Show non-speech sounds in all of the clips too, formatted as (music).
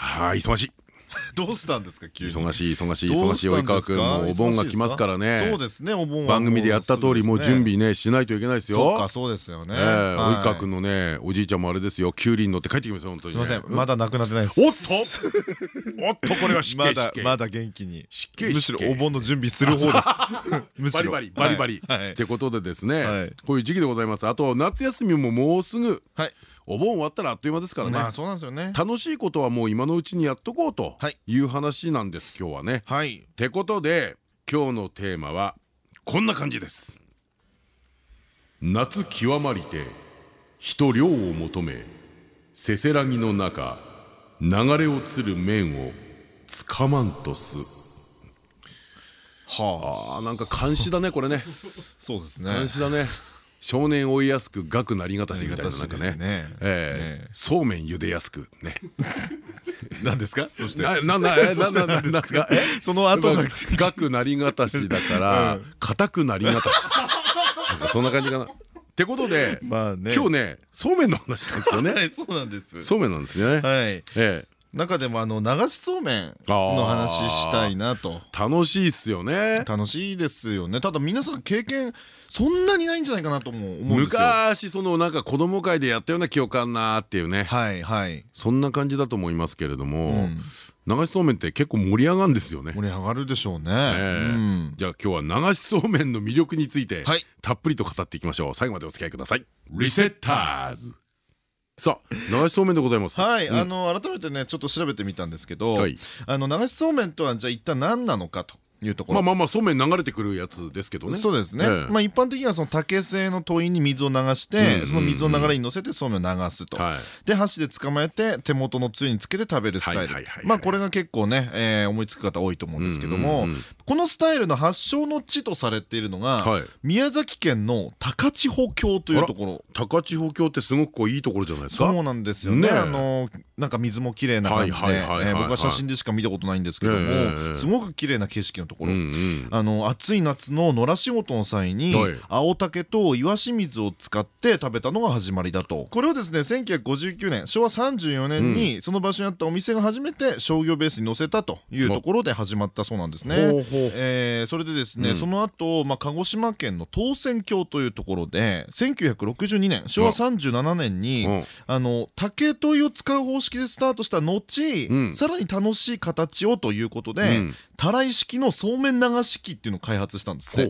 はい (laughs) 忙しい。どうしたんですか急に。忙しい忙しい忙しい及川君もお盆が来ますからね。そうですねお盆番組でやった通りもう準備ねしないといけないですよ。そうかそうですよね。及川君のねおじいちゃんもあれですよ。キュウリに乗って帰ってきますよ本当にすみませんまだなくなってないです。おっと！おっとこれは湿気湿気まだ元気に。むしろお盆の準備する方です。(laughs) バリバリバリバリ。ってことでですねこういう時期でございます。あと夏休みももうすぐ。はいお盆終わったらあっという間ですからねまあそうなんですよね楽しいことはもう今のうちにやっとこうという話なんです今日はね。はいってことで今日のテーマはこんな感じです。夏極まりて人量を求めせせらぎの中流れ落ちる面をつかまんとす。はあなんか監視だねこれね。(laughs) そうですね。監視だね。少年追いやすく学なりがたしみたいななんかね。そうめん茹でやすくね。(laughs) 何ですか？そして。なななななんですか？(laughs) その後が学なりがたしだから (laughs) 硬くなりがたし。そんな感じかな。ってことで今日ねそうめんの話なんですよね。そうなんです。そうめんなんですね。はい。ええ中でもあの流しそうめんの話したいなと。楽しいっすよね。楽しいですよね。ただ皆さん経験そんなにないんじゃないかなと思うんですよ。昔そのなんか子供会でやったような記憶あんなっていうね。はいはい。そんな感じだと思いますけれども、流しそうめんって結構盛り上がるんですよね。盛り上がるでしょうね。じゃあ今日は流しそうめんの魅力についてたっぷりと語っていきましょう。最後までお付き合いください。リセッターズさあ流しそうめんでございます。はい、あの改めてねちょっと調べてみたんですけど、あの流しそうめんとはじゃあ一体何なのかというところ。まあまあまあそうめん流れてくるやつですけどね。そうですね、まあ一般的にはその竹製の問いに水を流してその水を流れに乗せてそうめんを流すと。で箸で捕まえて手元のつゆにつけて食べるスタイル。まあこれが結構ねえ思いつく方多いと思うんですけどもこのスタイルの発祥の地とされているのが宮崎県の高千穂峡というところ。高千穂峡ってすごくこういいところじゃないですか？そうなんですよね。あのなんか水も綺麗な感じで。僕は写真でしか見たことないんですけどもすごく綺麗な景色のところ。あの暑い夏の野良仕事の際に青竹と岩清水を使って食べたのが始まりだと。これをですね1959年昭和34年にその場所にあったお店が初めて商業ベースに載せたというところで始まったそうなんですね。えそれでですねその後まあ鹿児島県の東泉峡というところで1962年昭和37年にあの竹問いを使う方式でスタートした後さらに楽しい形をということでたらい式のそうめん流し器っていうのを開発したんですね。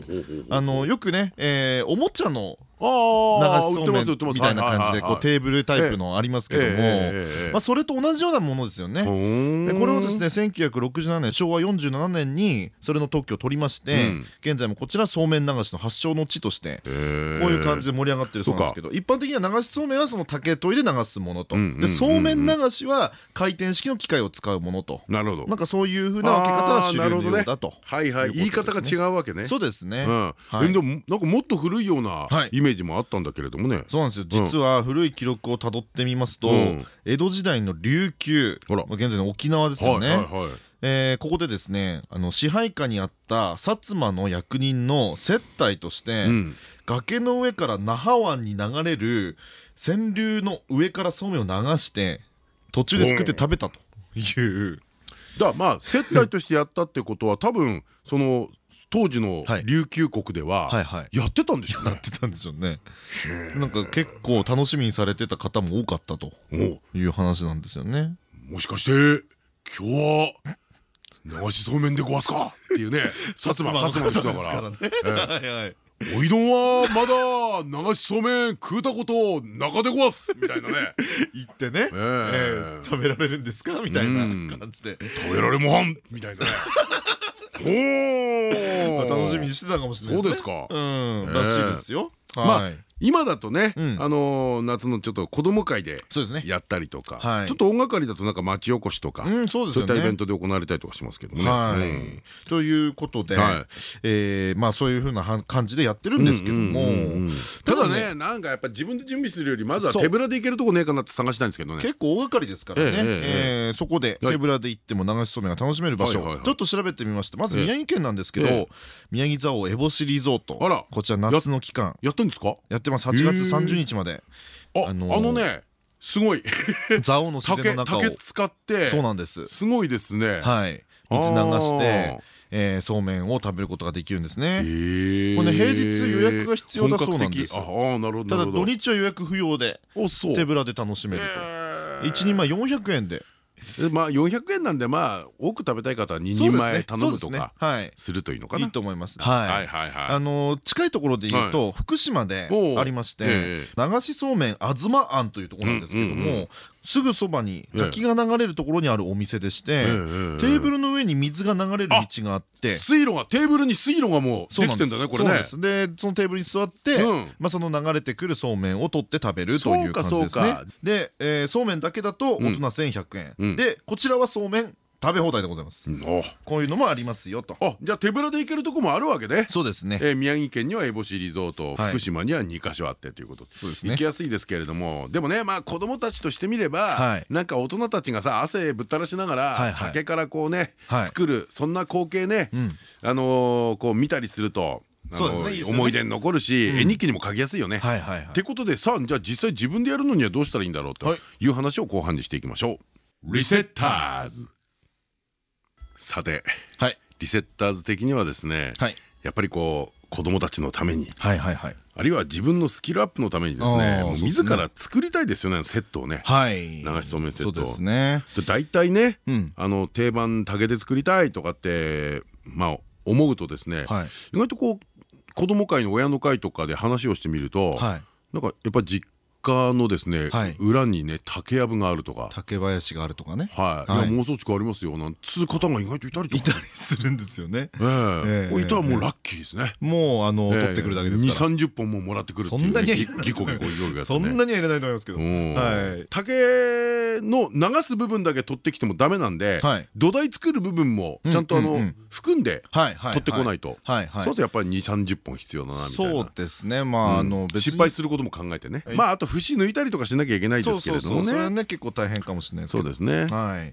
あのよくね、えー、おもちゃのそうめんみたいな感じでこうテーブルタイプのありますけども。まあそれと同じようなものですよね。でこれをですね1967年昭和47年にそれの特許を取りまして現在もこちらそうめん流しの発祥の地としてこういう感じで盛り上がってるそうなんですけど一般的には流しそうめんはその竹研いで流すものと。でそうめん流しは回転式の機械を使うものと。なるほど。なんかそういうふうな分け方が主流のようだと。はいはい。言い方が違うわけね。そうですね。でもなんかもっと古いようなイメージもあったんだけれどもね。そうなんですよ。実は古い記録をたどってみますと江戸時代の琉球現在の沖縄ですよね。えここでですねあの支配下にあった薩摩の役人の接待として、うん、崖の上から那覇湾に流れる川柳の上からそうめんを流して途中で作って食べたという。だまあ接待としてやったってことは多分その当時の琉球国ではやってたんでしょうね。やってたんでしょうね。なんか結構楽しみにされてた方も多かったという話なんですよね。もしかして今日は流しそうめんでごわすか？っていうね。(laughs) 薩摩薩摩の人だから。おいどんはまだ流しそうめん食うたこと中でごわす？みたいなね。(laughs) 言ってね。食べられるんですか？みたいな感じで。食べられもはん？みたいなね (laughs) 楽しみにしてたかもしれないそうですか。うん。らしいですよ。まあ今だとね、あの夏のちょっと子供会でやったりとか、ちょっと音楽りだとなんか町おこしとか、そういったイベントで行われたりとかしますけどね。ということで、えまあそういうふうな感じでやってるんですけども、ただねなんかやっぱ自分で準備するよりまずは手ぶらで行けるとこねえかなって探したいんですけどね。結構大掛かりですからね。そこで手ぶらで行っても流しそうめんが楽しめる場所、ちょっと調べてみました。まず宮城県なんですけど、宮城蔵王烏帽子リゾート。こちら夏の期間。やってんですか？やってます。8月30日まで。あのね。すごい (laughs) 蔵王の自然の中を竹使ってそうなんですすごいですねはい水流してえー、そうめんを食べることができるんですね。これね平日予約が必要だそうなんです。ただ土日は予約不要で手ぶらで楽しめると。一人前400円でまあ400円なんでまあ多く食べたい方は2人前頼むとかするといいのかな？いいと思います。はい。はい。はい。あの近いところで言うと福島でありまして流しそうめんあずまあんというところなんですけどもすぐそばに滝が流れるところにあるお店でしてテーブルの上に水が流れる道があって水路がテーブルに水路がもうできてんだねこれね。でそのテーブルに座ってまあその流れてくるそうめんを取って食べるという感じですね。でそうめんだけだと大人1100円。でこちらはそうめん食べ放題でございます。こういうのもありますよと。あ、じゃあ手ぶらで行けるとこもあるわけね。そうですね。え宮城県には烏帽子リゾート、福島には2カ所あってということ。そうですね。行きやすいですけれども、でもね、まあ子供たちとしてみれば、なんか大人たちがさ汗ぶったらしながら竹からこうね作るそんな光景ね、あのこう見たりすると。思い出に残るし絵日記にも書きやすいよね。ってことでさあじゃあ実際自分でやるのにはどうしたらいいんだろうという話を後半にしていきましょう。リセッターズさて、はい、リセッターズ的にはですね、はい、やっぱりこう子供たちのためにあるいは自分のスキルアップのためにですね自ら作りたいですよねセットをね。流しそうめんセットを。大体ねあの定番竹で作りたいとかってまあ思うとですね意外とこう子供会の親の会とかで話をしてみるとなんかやっぱ実家のですね裏にね竹やぶがあるとか。竹林があるとかね。はい。妄想地区ありますよ。なんつう方が意外といたりとかいたりするんですよね。(laughs) いたらもうラッキーですね。もうあの取ってくるだけですから。2 3 0本ももらってくるそんなにギコギコそんなには入れないと思いますけど。竹の流す部分だけ取ってきてもダメなんで土台作る部分もちゃんとあの含んで取ってこないと。そうするとやっぱり2 3 0本必要だなみたいな。そうですね。まああの失敗することも考えてね。まああと節抜いたりとかしなきゃいけないですけれどもね。それはね結構大変かもしれないそうですね。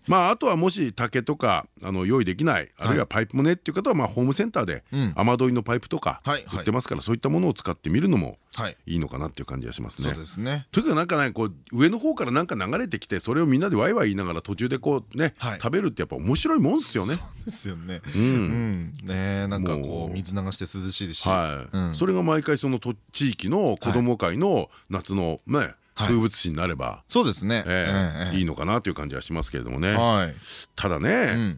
まああとはもし竹とかあの用意できないあるいはパイプもねっていう方はまあホームセンターで雨どいのパイプとか売ってますからそういったものを使ってみるのもい。いのかなっていう感じがしますね。そうですね。というかなんかねこう上の方からなんか流れてきてそれをみんなでワイワイ言いながら途中でこうね食べるってやっぱ面白いもんですよね。そうですよね。うん。ねなんかこう水流して涼しいし。それが毎回その地域の子ども会の夏のね風物詩になればそうですね。いいのかなという感じはしますけれどもね。ただね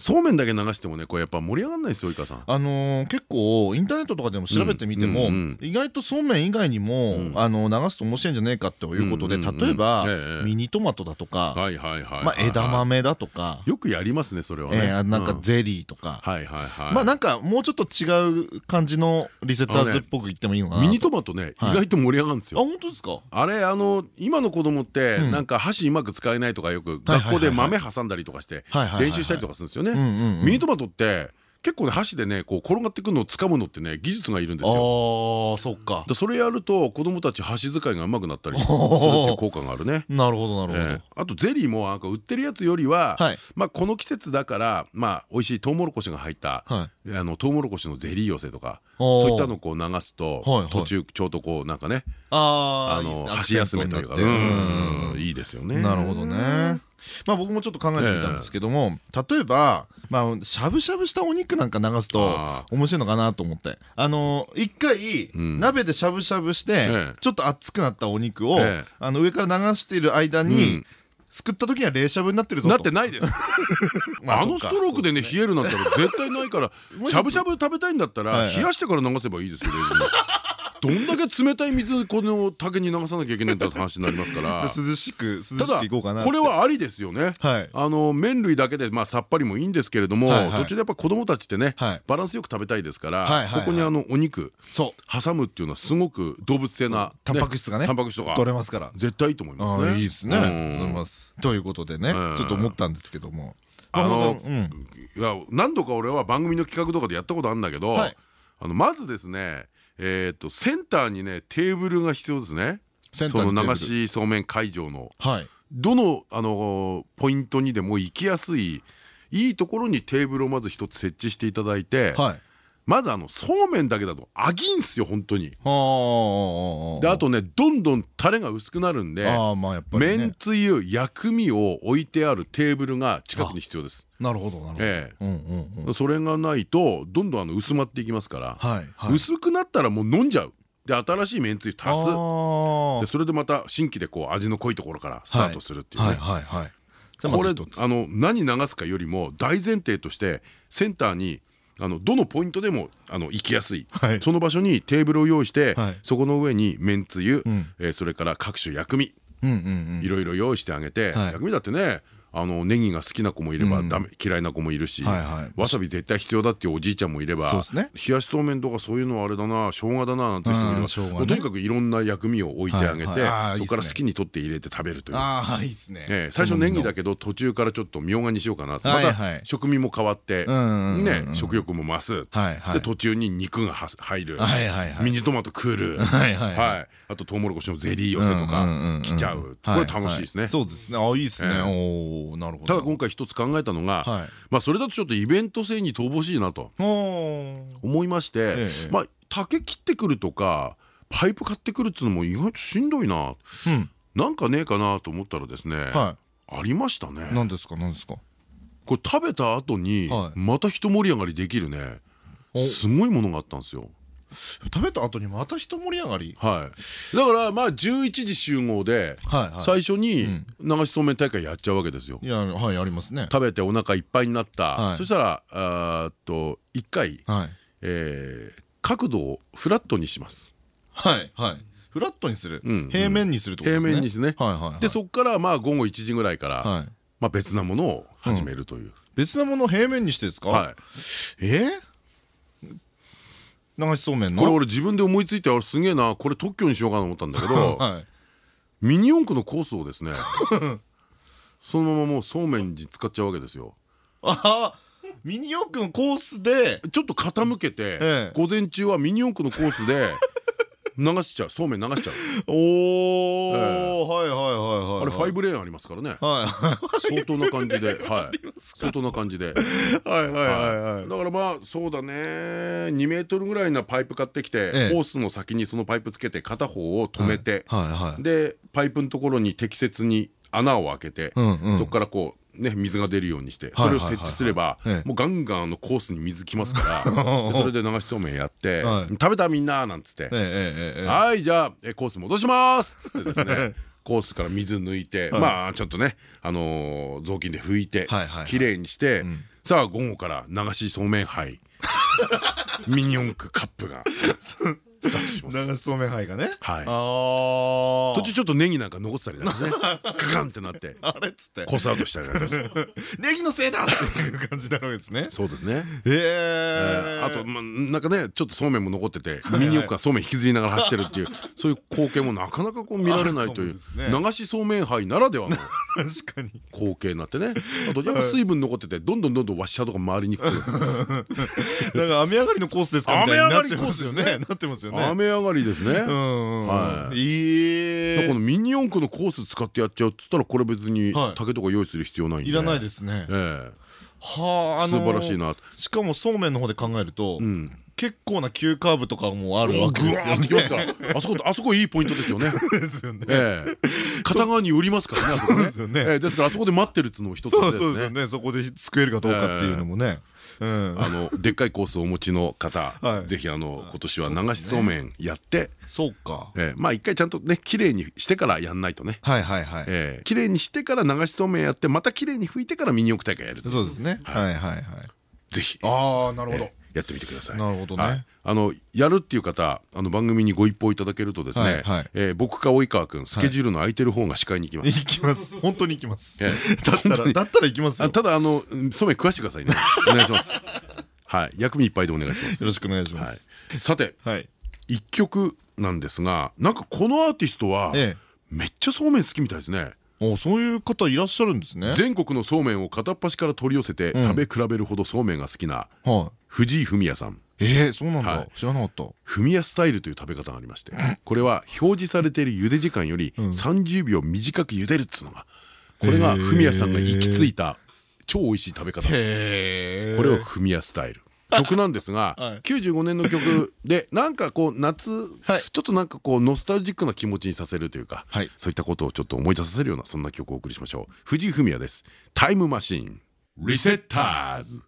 そうめんだけ流してもねこれやっぱ盛り上がらないですよ井川さん。あの結構インターネットとかでも調べてみても意外とそうめん以外にもあの流すと面白いんじゃねえかということで例えばミニトマトだとか枝豆だとか。よくやりますねそれはね。なんかゼリーとか。まあなんかもうちょっと違う感じのリセッターズっぽく言ってもいいのかなミニトマトね意外と盛り上がるんですよ。あ本当ですか？あれあの今の子供ってなんか箸うまく使えないとかよく学校で豆挟んだりとかして練習したりとかするんですよね。ミニトマトって結構ね箸でねこう転がってくるのを掴むのってね技術がいるんですよ。あそっか。それやると子供たち箸使いがうまくなったりするっていう効果があるね。なるほどなるほど。あとゼリーもなんか売ってるやつよりは、まあこの季節だからまあ美味しいトウモロコシが入った、あのトウモロコシのゼリー寄せとかそういったのをこう流すと途中ちょうどこうなんかねあの箸休めというかいいですよね。なるほどね。まあ僕もちょっと考えてみたんですけども例えばまあしゃぶしゃぶしたお肉なんか流すと面白いのかなと思って。あの一回鍋でしゃぶしゃぶしてちょっと熱くなったお肉をあの上から流している間にすくった時には冷しゃぶになってるぞなってないです。(laughs) あのストロークでね冷えるなんて絶対ないから (laughs) しゃぶしゃぶ食べたいんだったら冷やしてから流せばいいですよどんだけ冷たい水この竹に流さなきゃいけないんだって話になりますから。(laughs) 涼しく涼しくいこうかなこれはありですよね。あの麺類だけでまあさっぱりもいいんですけれども途中でやっぱ子供たちってねバランスよく食べたいですからここにあのお肉挟むっていうのはすごく動物性なタンパク質がねタンパク質とか取れますから。絶対いいと思いますね。いいですね。ということでねちょっと思ったんですけども。あのいや何度か俺は番組の企画とかでやったことあるんだけどあのまずですねえっとセンターにねテーブルが必要ですね。その流しそうめん会場の。どのあのポイントにでも行きやすいいいところにテーブルをまず一つ設置していただいて、まずあのそうめんだけだとあぎんすよ本当に。であとねどんどんタレが薄くなるんでめんつゆ薬味を置いてあるテーブルが近くに必要です。なるほどなるほど。それがないとどんどんあの薄まっていきますから薄くなったらもう飲んじゃう。で新しいめんつゆ足す。でそれでまた新規でこう味の濃いところからスタートするっていうね。これあの何流すかよりも大前提としてセンターにあのどのポイントでもあの行きやすい、はい、その場所にテーブルを用意して、はい、そこの上にめんつゆ、うん、えー、それから各種薬味。いろいろ用意してあげて、はい、薬味だってねあのネギが好きな子もいればダメ嫌いな子もいるしわさび絶対必要だっていうおじいちゃんもいれば冷やしそうめんとかそういうのはあれだな生姜だななんて人もいればとにかくいろんな薬味を置いてあげてそこから好きに取って入れて食べるという。最初ネギだけど途中からちょっとみょうがにしようかなまた食味も変わってね食欲も増す。で途中に肉が入る。ミニトマトクールあととうもろこしのゼリー寄せとかきちゃう。これ楽しいですね。そうですね。あいいですねただ今回一つ考えたのが、はい、まあそれだとちょっとイベント性に乏しいなと思いまして、まあ竹切ってくるとかパイプ買ってくるっつうのも意外としんどいな、うん、なんかねえかなと思ったらですね、はい、ありましたね。何ですか？何ですか？これ食べた後にまた一盛り上がりできるね。すごいものがあったんですよ食べた後にまた一盛り上がり？はい。だからまあ11時集合で最初に流しそうめん大会やっちゃうわけですよ。いやはいありますね。食べてお腹いっぱいになった。そしたらあと1回角度をフラットにします。はいはい。フラットにする。平面にするってことですね。平面にすね。でそこからまあ午後1時ぐらいからまあ別なものを始めるという。別なものを平面にしてですか？はい。え流しそうめんの？これ俺自分で思いついてあれすげえなこれ特許にしようかと思ったんだけど、(laughs) はい、ミニ四駆のコースをですねそのままもうそうめんに使っちゃうわけですよ。あ (laughs) ミニ四駆のコースで？ちょっと傾けて、ええ、午前中はミニ四駆のコースで (laughs) 流しちゃう。そうめん流しちゃう。(laughs) おおはいはいはいはいあれファイブレーンありますからね。相当な感じで。(laughs) はい。相当な感じで。はいはいはいだからまあそうだね。2メートルぐらいなパイプ買ってきてホースの先にそのパイプつけて片方を止めてでパイプのところに適切に穴を開けてそこからこうね、水が出るようにしてそれを設置すればもうガンガンのコースに水きますから (laughs) それで流しそうめんやって「食べたみんな」なんつって「はいじゃあコース戻します」っつってですね (laughs) コースから水抜いてまあちょっとねあの雑巾で拭いてきれいにしてさあ午後から流しそうめん杯。(laughs) ミニ四駆カップがスタートします。流しそうめん杯がね。はい。途中ちょっとネギなんか残ってたりなんかね。(laughs) ガカンってなって。あれっつって。コスアウトしたりなんか (laughs) ネギのせいだっていう感じなわけですね。そうですね。ええあとまあなんかねちょっとそうめんも残っててミニ四駆がそうめん引きずりながら走ってるっていう (laughs) そういう光景もなかなかこう見られないという流しそうめん杯ならではの確かに。光景になってね。あとやっぱ水分残っててどんどんどんどんワッシャーとか回りにくく。だから雨上がりのコースですかみたいになってますよね。なってますよよね。雨上がりですね。はい。このミニ四駆のコース使ってやっちゃうっつったらこれ別に竹とか用意する必要ないんで。いらないですね。はあ素晴らしいな。しかもそうめんの方で考えると結構な急カーブとかもあるわけですよね。(laughs) あそこあそこいいポイントですよね。ですよね。片側に寄りますからね。あそこね。ですからあそこで待ってるっつうのも一つですね。そこで救えるかどうかっていうのもね。あのでっかいコースをお持ちの方、ぜひあの今年は流しそうめんやって、そうか。まあ一回ちゃんとね綺麗にしてからやんないとね。はいはいはい。綺麗にしてから流しそうめんやってまた綺麗に拭いてからミニ四駆大会やる。そうですね。はいはいはい。ぜひ。ああなるほど。やってみてください。なるほどね。あのやるっていう方あの番組にご一報いただけるとですね、え僕か及川君スケジュールの空いてる方が司会に行きます。行きます。(laughs) 本当に行きます。(laughs) だったらだったら行きますただあのそうめん食わしてくださいね。お願いします。(laughs) はい、薬味いっぱいでお願いします。よろしくお願いします。さて、一曲なんですが、なんかこのアーティストはめっちゃそうめん好きみたいですね。おそういう方いらっしゃるんですね全国のそうめんを片っ端から取り寄せて食べ比べるほどそうめんが好きな藤井フミヤさん。えー、そうなんだ、知らなかった。フミヤスタイルという食べ方がありましてこれは表示されている茹で時間より30秒短く茹でるっつうのがこれがフミヤさんが行き着いた超美味しい食べ方。これをフミヤスタイル。曲なんですが、(laughs) はい、95年の曲でなんかこう夏、はい、ちょっとなんかこうノスタルジックな気持ちにさせるというか、はい、そういったことをちょっと思い出させるようなそんな曲をお送りしましょう。藤井フミヤです。タイムマシーン。リセッターズ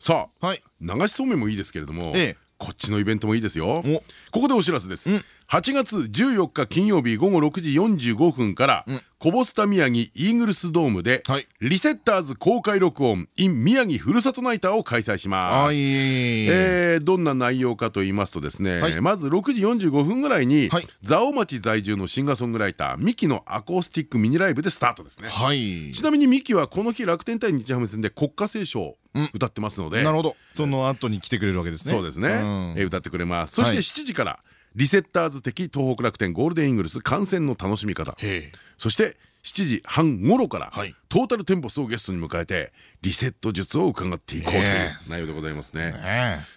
さあ、はい、流しそうめんもいいですけれども、ええ、こっちのイベントもいいですよ。ここでお知らせです、8月14日金曜日午後6時45分から、コボスタ宮城イーグルスドームで、リセッターズ公開録音 in 宮城ふるさとナイターを開催します。えー、どんな内容かと言いますとですね、はい、まず6時45分ぐらいに、はい、蔵王町在住のシンガーソングライターミキのアコースティックミニライブでスタートですね。はい、ちなみにミキはこの日楽天対日ハム戦で国歌斉唱歌ってますので、なるほど。その後に来てくれるわけですね。そうですね、歌ってくれます。そして7時から、リセッターズ的東北楽天ゴールデンイーグルス観戦の楽しみ方。そして7時半頃から、トータルテンボスをゲストに迎えてリセット術を伺っていこうという内容でございますね。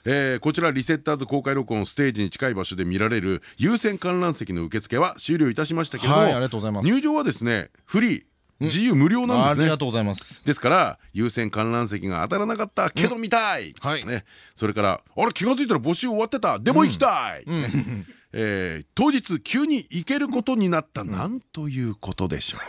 え。こちらリセッターズ公開録音ステージに近い場所で見られる優先観覧席の受付は終了いたしましたけども入場はですねフリー自由無料なんですね。ありがとうございます。ですから優先観覧席が当たらなかったけど見たい。ね、それからあれ気が付いたら募集終わってたでも行きたい。え当日急に行けることになったなんということでしょう。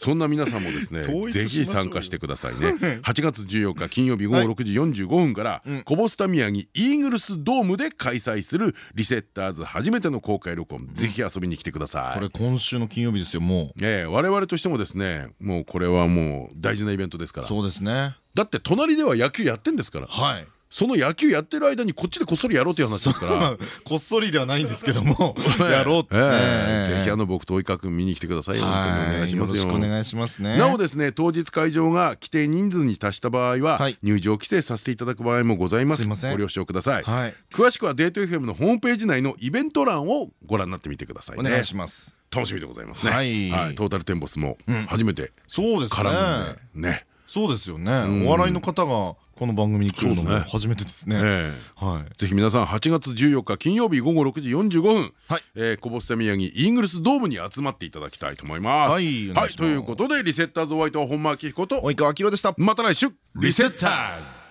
そんな皆さんもですねぜひ参加してくださいね。(laughs) 8月14日金曜日午後6時45分からコボスタ宮城イーグルスドームで開催するリセッターズ初めての公開録音。ぜひ遊びに来てください。これ今週の金曜日ですよ。もう。ええ我々としてもですねもうこれはもう大事なイベントですから。そうですね。だって隣では野球やってんですから。はいその野球やってる間にこっちでこっそりやろうっていう話ですから。(laughs) こっそりではないんですけども (laughs) やろうって。ぜひあの僕と及川君見に来てください本当にお願いしますよ。お願いしますね。なおですね当日会場が規定人数に達した場合は入場規制させていただく場合もございます。ご了承ください。詳しくはデート FM のホームページ内のイベント欄をご覧になってみてくださいお願いします。楽しみでございますね。はい。トータルテンボスも初めて絡むんでね。そうですよね。お笑いの方がこの番組に来るのも初めてですね。はい。ぜひ皆さん8月14日金曜日午後6時45分、はい、えこぼす宮城イーグルスドームに集まっていただきたいと思います。はい。はい、ということでリセッターズホワイト本間明彦と及川明でした。また来週リセッターズ。